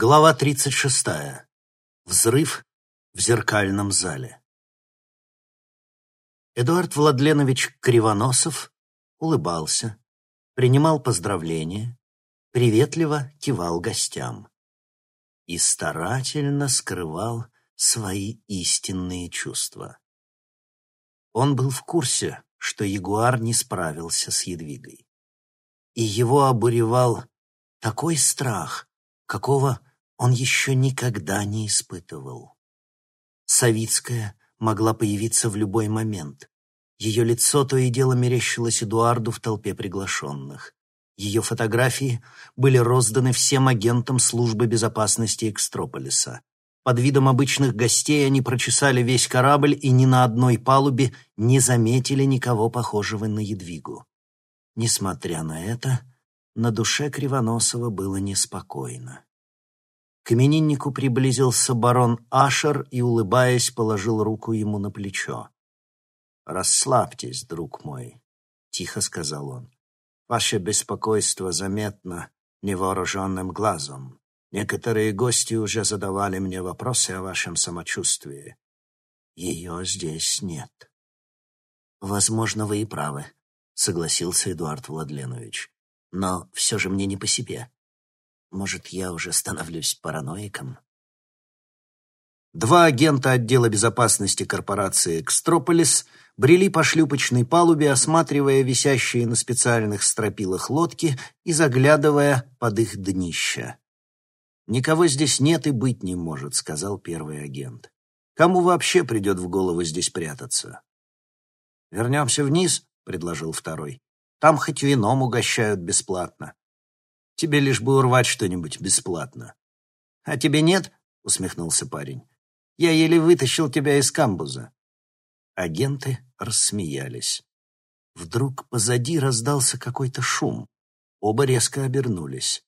Глава 36. Взрыв в зеркальном зале. Эдуард Владленович Кривоносов улыбался, принимал поздравления, приветливо кивал гостям и старательно скрывал свои истинные чувства. Он был в курсе, что Ягуар не справился с Едвигой. И его обуревал такой страх, какого он еще никогда не испытывал. Савицкая могла появиться в любой момент. Ее лицо то и дело мерещилось Эдуарду в толпе приглашенных. Ее фотографии были розданы всем агентам службы безопасности Экстрополиса. Под видом обычных гостей они прочесали весь корабль и ни на одной палубе не заметили никого похожего на Едвигу. Несмотря на это, на душе Кривоносова было неспокойно. К имениннику приблизился барон Ашер и, улыбаясь, положил руку ему на плечо. «Расслабьтесь, друг мой», — тихо сказал он. «Ваше беспокойство заметно невооруженным глазом. Некоторые гости уже задавали мне вопросы о вашем самочувствии. Ее здесь нет». «Возможно, вы и правы», — согласился Эдуард Владленович. «Но все же мне не по себе. Может, я уже становлюсь параноиком? Два агента отдела безопасности корпорации «Экстрополис» брели по шлюпочной палубе, осматривая висящие на специальных стропилах лодки и заглядывая под их днища. «Никого здесь нет и быть не может», — сказал первый агент. «Кому вообще придет в голову здесь прятаться?» «Вернемся вниз», — предложил второй. «Там хоть вином угощают бесплатно». Тебе лишь бы урвать что-нибудь бесплатно. А тебе нет? усмехнулся парень. Я еле вытащил тебя из камбуза. Агенты рассмеялись. Вдруг позади раздался какой-то шум. Оба резко обернулись.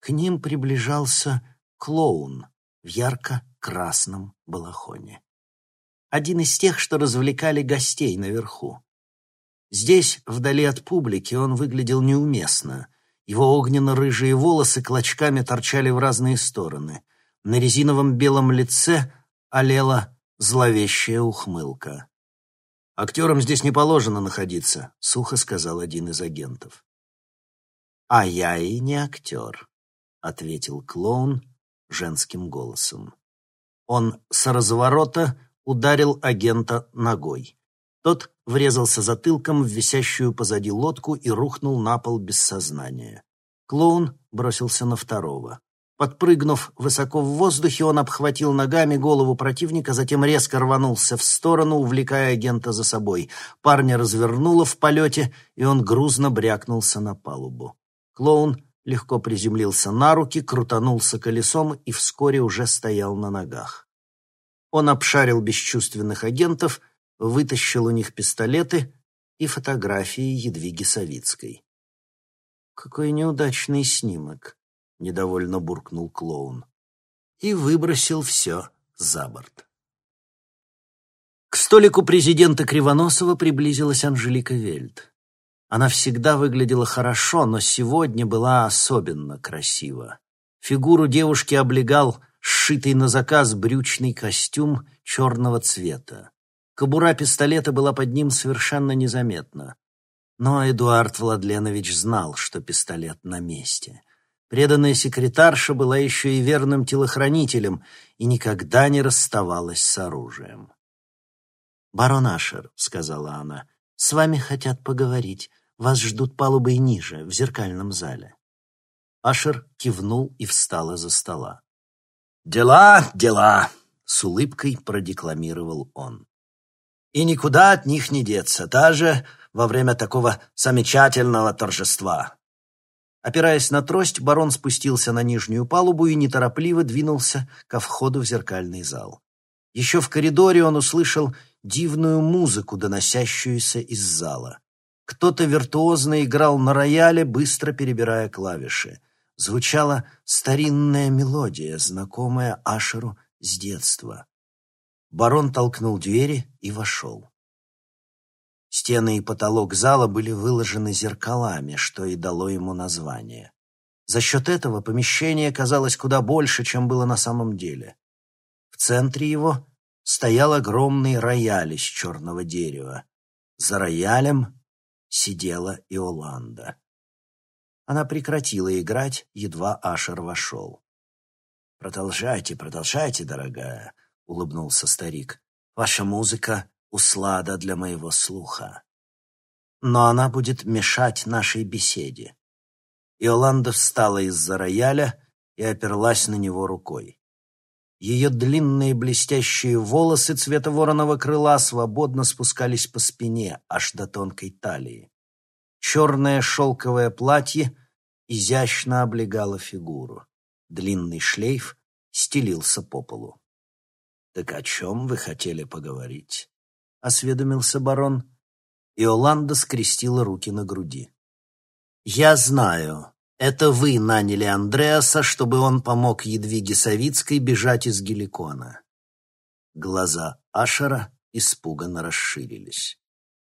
К ним приближался клоун в ярко-красном балахоне. Один из тех, что развлекали гостей наверху. Здесь, вдали от публики, он выглядел неуместно. Его огненно-рыжие волосы клочками торчали в разные стороны. На резиновом белом лице олела зловещая ухмылка. «Актерам здесь не положено находиться», — сухо сказал один из агентов. «А я и не актер», — ответил клоун женским голосом. Он с разворота ударил агента ногой. Тот врезался затылком в висящую позади лодку и рухнул на пол без сознания. Клоун бросился на второго. Подпрыгнув высоко в воздухе, он обхватил ногами голову противника, затем резко рванулся в сторону, увлекая агента за собой. Парня развернуло в полете, и он грузно брякнулся на палубу. Клоун легко приземлился на руки, крутанулся колесом и вскоре уже стоял на ногах. Он обшарил бесчувственных агентов — вытащил у них пистолеты и фотографии Едвиги Савицкой. «Какой неудачный снимок», — недовольно буркнул клоун. И выбросил все за борт. К столику президента Кривоносова приблизилась Анжелика Вельт. Она всегда выглядела хорошо, но сегодня была особенно красива. Фигуру девушки облегал сшитый на заказ брючный костюм черного цвета. Кобура пистолета была под ним совершенно незаметна. Но Эдуард Владленович знал, что пистолет на месте. Преданная секретарша была еще и верным телохранителем и никогда не расставалась с оружием. «Барон Ашер», — сказала она, — «с вами хотят поговорить. Вас ждут палубой ниже, в зеркальном зале». Ашер кивнул и встал из-за стола. «Дела, дела!» — с улыбкой продекламировал он и никуда от них не деться, даже во время такого замечательного торжества. Опираясь на трость, барон спустился на нижнюю палубу и неторопливо двинулся ко входу в зеркальный зал. Еще в коридоре он услышал дивную музыку, доносящуюся из зала. Кто-то виртуозно играл на рояле, быстро перебирая клавиши. Звучала старинная мелодия, знакомая Ашеру с детства. Барон толкнул двери и вошел. Стены и потолок зала были выложены зеркалами, что и дало ему название. За счет этого помещение казалось куда больше, чем было на самом деле. В центре его стоял огромный рояль из черного дерева. За роялем сидела Иоланда. Она прекратила играть, едва Ашер вошел. «Продолжайте, продолжайте, дорогая», — улыбнулся старик. «Ваша музыка — услада для моего слуха. Но она будет мешать нашей беседе». Иоланда встала из-за рояля и оперлась на него рукой. Ее длинные блестящие волосы цвета вороного крыла свободно спускались по спине, аж до тонкой талии. Черное шелковое платье изящно облегало фигуру. Длинный шлейф стелился по полу. «Так о чем вы хотели поговорить?» — осведомился барон. Иоланда скрестила руки на груди. «Я знаю, это вы наняли Андреаса, чтобы он помог Едвиге Савицкой бежать из Геликона. Глаза Ашера испуганно расширились.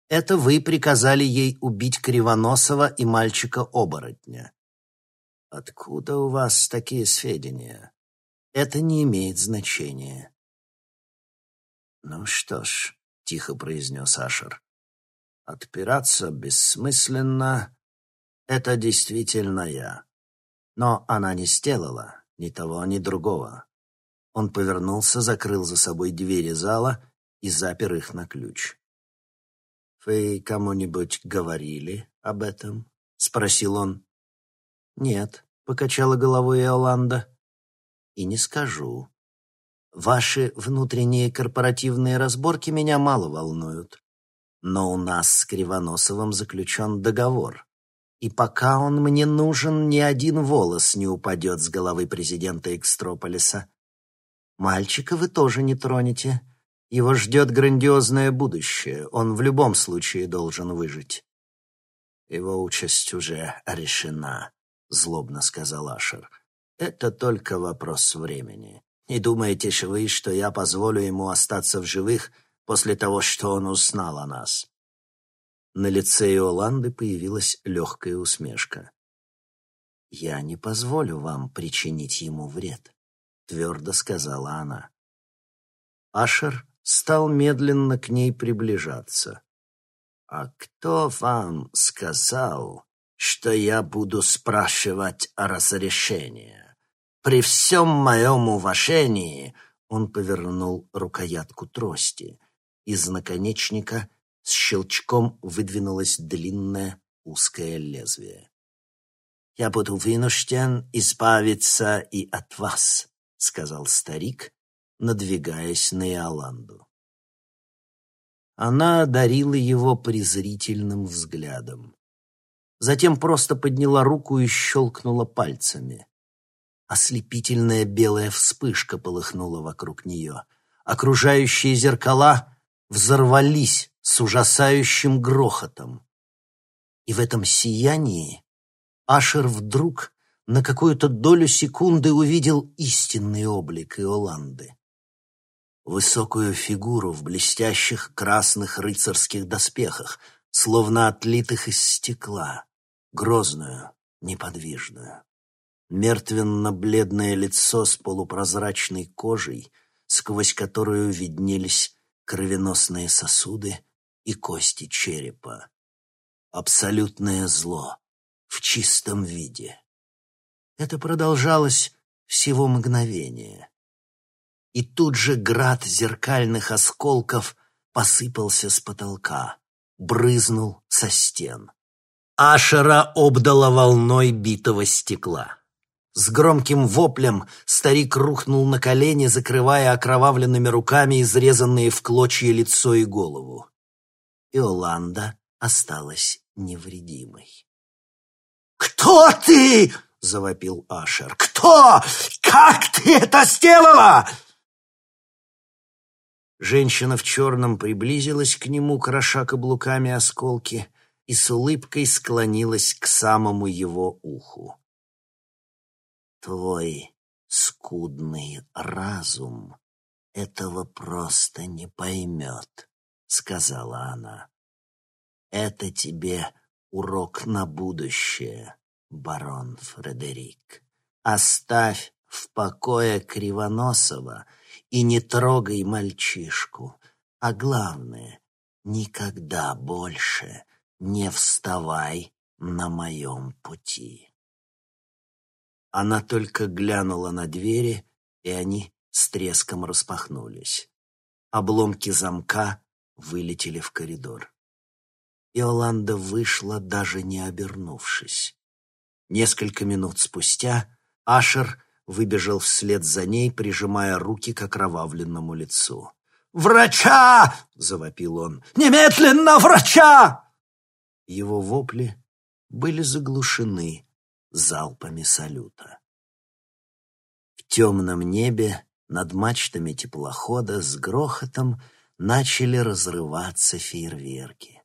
Это вы приказали ей убить Кривоносова и мальчика-оборотня. Откуда у вас такие сведения? Это не имеет значения. Ну что ж, тихо произнес Ашер. Отпираться бессмысленно, это действительно я. Но она не сделала ни того, ни другого. Он повернулся, закрыл за собой двери зала и запер их на ключ. «Вы кому-нибудь говорили об этом?» — спросил он. «Нет», — покачала головой Иоланда. «И не скажу. Ваши внутренние корпоративные разборки меня мало волнуют. Но у нас с Кривоносовым заключен договор. И пока он мне нужен, ни один волос не упадет с головы президента Экстрополиса. Мальчика вы тоже не тронете. Его ждет грандиозное будущее. Он в любом случае должен выжить. Его участь уже решена, — злобно сказал Ашер. Это только вопрос времени. Не думаете же вы, что я позволю ему остаться в живых после того, что он узнал о нас? На лице Иоланды появилась легкая усмешка. «Я не позволю вам причинить ему вред», — твердо сказала она. Ашер стал медленно к ней приближаться. «А кто вам сказал, что я буду спрашивать о разрешении? При всем моем уважении...» Он повернул рукоятку трости. Из наконечника — с щелчком выдвинулось длинное узкое лезвие. «Я буду вынужден избавиться и от вас», — сказал старик, надвигаясь на Иоланду. Она одарила его презрительным взглядом. Затем просто подняла руку и щелкнула пальцами. Ослепительная белая вспышка полыхнула вокруг нее. Окружающие зеркала взорвались с ужасающим грохотом. И в этом сиянии Ашер вдруг на какую-то долю секунды увидел истинный облик Иоланды. Высокую фигуру в блестящих красных рыцарских доспехах, словно отлитых из стекла, грозную, неподвижную. Мертвенно-бледное лицо с полупрозрачной кожей, сквозь которую виднелись кровеносные сосуды и кости черепа. Абсолютное зло в чистом виде. Это продолжалось всего мгновение. И тут же град зеркальных осколков посыпался с потолка, брызнул со стен. Ашера обдала волной битого стекла. С громким воплем старик рухнул на колени, закрывая окровавленными руками изрезанные в клочья лицо и голову. Иоланда осталась невредимой. «Кто ты?» — завопил Ашер. «Кто? Как ты это сделала?» Женщина в черном приблизилась к нему, кроша каблуками осколки, и с улыбкой склонилась к самому его уху. «Твой скудный разум этого просто не поймет», сказала она. Это тебе урок на будущее, барон Фредерик. Оставь в покое Кривоносова и не трогай мальчишку. А главное, никогда больше не вставай на моем пути. Она только глянула на двери, и они с треском распахнулись. Обломки замка вылетели в коридор. Иоланда вышла, даже не обернувшись. Несколько минут спустя Ашер выбежал вслед за ней, прижимая руки к окровавленному лицу. «Врача!» — завопил он. «Немедленно врача!» Его вопли были заглушены залпами салюта. В темном небе над мачтами теплохода с грохотом начали разрываться фейерверки.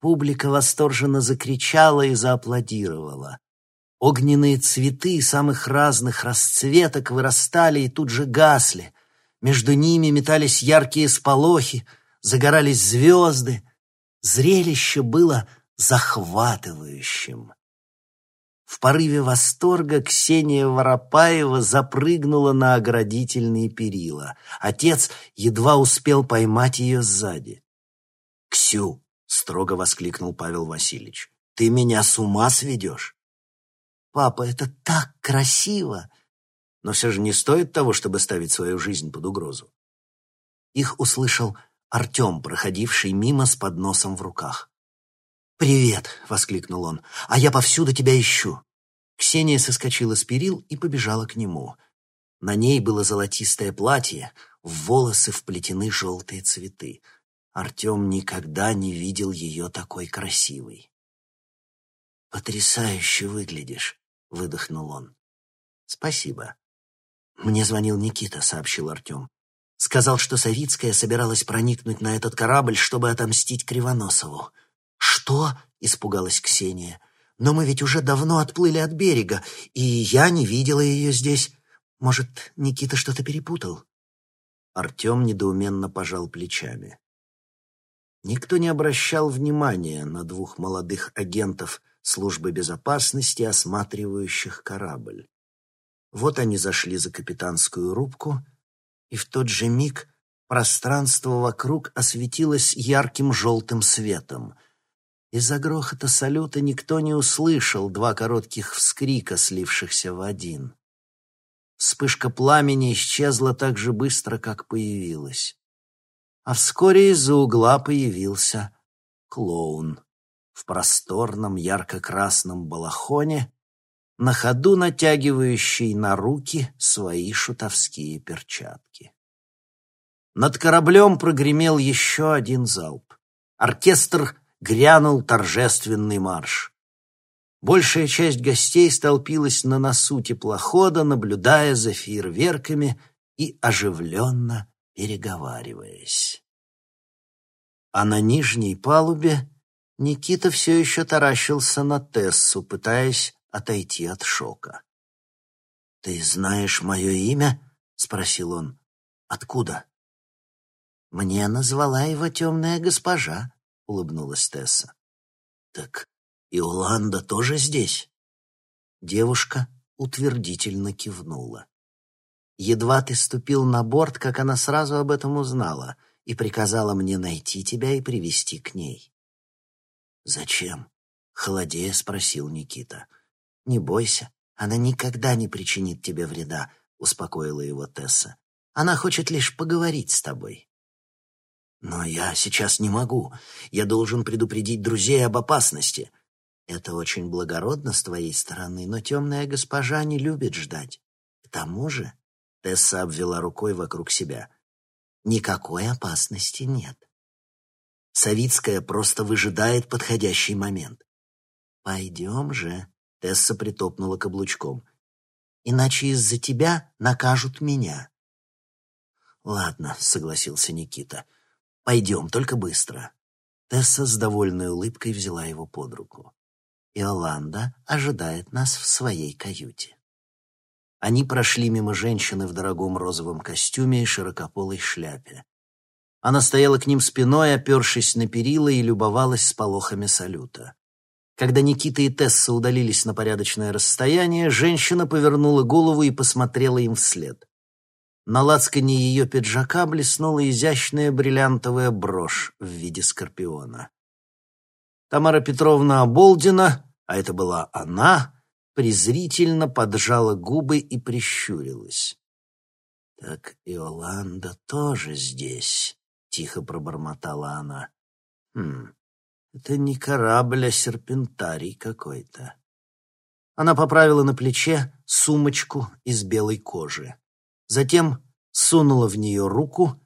Публика восторженно закричала и зааплодировала. Огненные цветы самых разных расцветок вырастали и тут же гасли. Между ними метались яркие сполохи, загорались звезды. Зрелище было захватывающим. В порыве восторга Ксения Воропаева запрыгнула на оградительные перила. Отец едва успел поймать ее сзади. «Ксю!» — строго воскликнул Павел Васильевич. «Ты меня с ума сведешь?» «Папа, это так красиво!» Но все же не стоит того, чтобы ставить свою жизнь под угрозу. Их услышал Артем, проходивший мимо с подносом в руках. «Привет!» — воскликнул он. «А я повсюду тебя ищу!» Ксения соскочила с перил и побежала к нему. На ней было золотистое платье, в волосы вплетены желтые цветы. Артем никогда не видел ее такой красивой. «Потрясающе выглядишь», — выдохнул он. «Спасибо». «Мне звонил Никита», — сообщил Артем. «Сказал, что Савицкая собиралась проникнуть на этот корабль, чтобы отомстить Кривоносову». «Что?» — испугалась Ксения. «Но мы ведь уже давно отплыли от берега, и я не видела ее здесь. Может, Никита что-то перепутал?» Артем недоуменно пожал плечами. Никто не обращал внимания на двух молодых агентов службы безопасности, осматривающих корабль. Вот они зашли за капитанскую рубку, и в тот же миг пространство вокруг осветилось ярким желтым светом — из-за грохота салюта никто не услышал два коротких вскрика, слившихся в один. Вспышка пламени исчезла так же быстро, как появилась. А вскоре из-за угла появился клоун в просторном ярко-красном балахоне, на ходу натягивающий на руки свои шутовские перчатки. Над кораблем прогремел еще один залп. Оркестр грянул торжественный марш. Большая часть гостей столпилась на носу теплохода, наблюдая за фейерверками и оживленно переговариваясь. А на нижней палубе Никита все еще таращился на Тессу, пытаясь отойти от шока. «Ты знаешь мое имя?» — спросил он. «Откуда?» «Мне назвала его темная госпожа», — улыбнулась Тесса. «Так Иоланда тоже здесь?» Девушка утвердительно кивнула. «Едва ты ступил на борт, как она сразу об этом узнала и приказала мне найти тебя и привести к ней». «Зачем?» — холодея спросил Никита. «Не бойся, она никогда не причинит тебе вреда», — успокоила его Тесса. «Она хочет лишь поговорить с тобой». Но я сейчас не могу. Я должен предупредить друзей об опасности. Это очень благородно с твоей стороны, но темная госпожа не любит ждать. К тому же, Тесса обвела рукой вокруг себя. Никакой опасности нет. Савицкая просто выжидает подходящий момент. Пойдем же, Тесса притопнула каблучком. Иначе из-за тебя накажут меня. Ладно, согласился Никита. — Пойдем, только быстро». Тесса с довольной улыбкой взяла его под руку. Иоланда ожидает нас в своей каюте. Они прошли мимо женщины в дорогом розовом костюме и широкополой шляпе. Она стояла к ним спиной, опершись на перила и любовалась сполохами салюта. Когда Никита и Тесса удалились на порядочное расстояние, женщина повернула голову и посмотрела им вслед. На лацкане ее пиджака блеснула изящная бриллиантовая брошь в виде скорпиона. Тамара Петровна Оболдина, а это была она, презрительно поджала губы и прищурилась. «Так Иоланда тоже здесь», — тихо пробормотала она. «Хм, это не корабль, а серпентарий какой-то». Она поправила на плече сумочку из белой кожи. Затем сунула в нее руку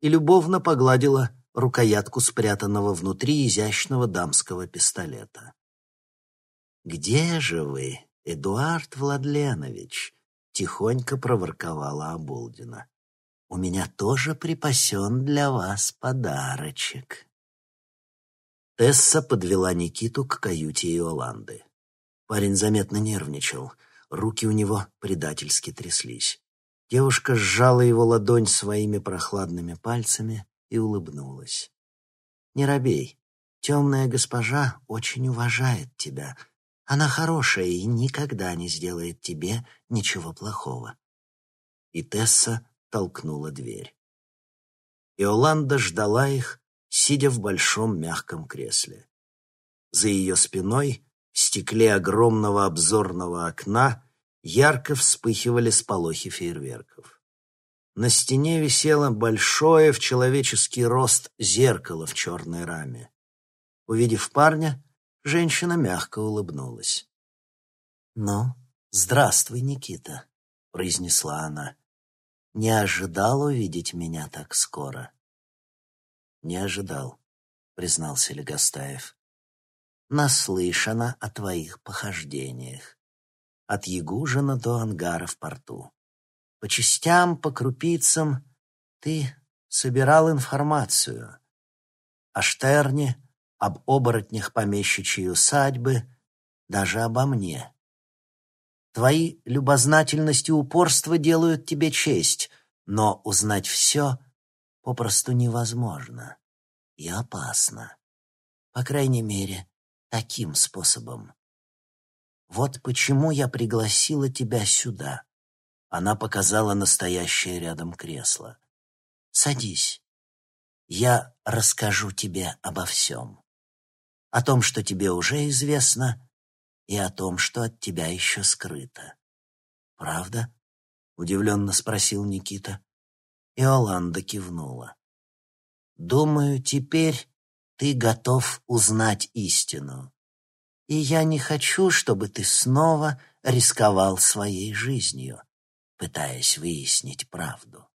и любовно погладила рукоятку спрятанного внутри изящного дамского пистолета. «Где же вы, Эдуард Владленович?» — тихонько проворковала Оболдина. «У меня тоже припасен для вас подарочек». Тесса подвела Никиту к каюте Иоланды. Парень заметно нервничал, руки у него предательски тряслись. Девушка сжала его ладонь своими прохладными пальцами и улыбнулась. «Не робей. Темная госпожа очень уважает тебя. Она хорошая и никогда не сделает тебе ничего плохого». И Тесса толкнула дверь. Иоланда ждала их, сидя в большом мягком кресле. За ее спиной, в стекле огромного обзорного окна, ярко вспыхивали сполохи фейерверков. На стене висело большое в человеческий рост зеркало в черной раме. Увидев парня, женщина мягко улыбнулась. «Ну, здравствуй, Никита», — произнесла она. «Не ожидал увидеть меня так скоро?» «Не ожидал», — признался Легостаев. «Наслышана о твоих похождениях. От Ягужина до ангара в порту. По частям, по крупицам ты собирал информацию. О Штерне, об оборотнях помещичьей усадьбы, даже обо мне. Твои любознательность и упорство делают тебе честь, но узнать все попросту невозможно и опасно. По крайней мере, таким способом. Вот почему я пригласила тебя сюда. Она показала настоящее рядом кресло. Садись. Я расскажу тебе обо всем. О том, что тебе уже известно, и о том, что от тебя еще скрыто. Правда? Удивленно спросил Никита. Иоланда кивнула. «Думаю, теперь ты готов узнать истину. И я не хочу, чтобы ты снова рисковал своей жизнью, пытаясь выяснить правду».